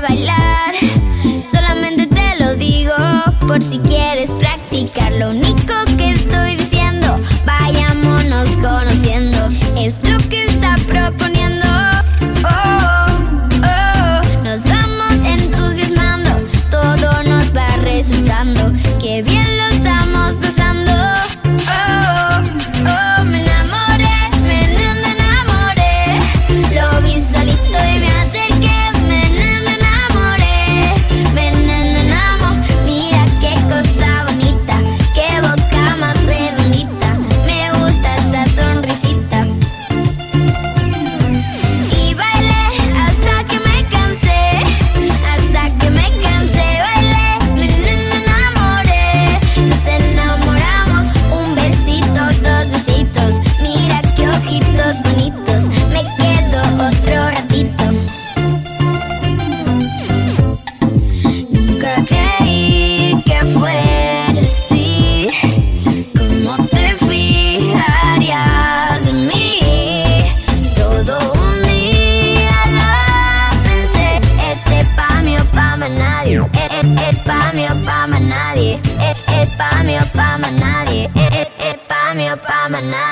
bailar. Solamente te lo digo por si quieres.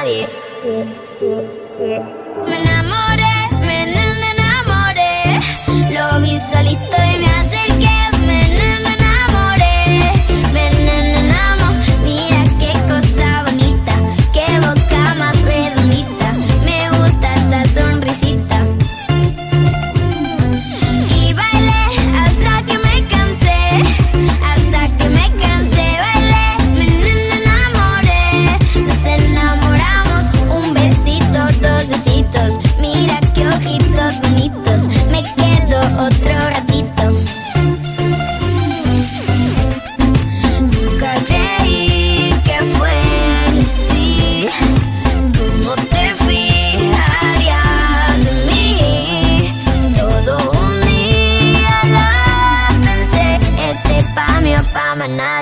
body.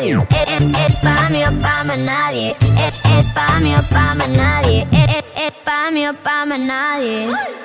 Es, pa' mí o pa' más nadie. Es, pa' mí o pa' más nadie. Es, pa' mí o pa' más nadie.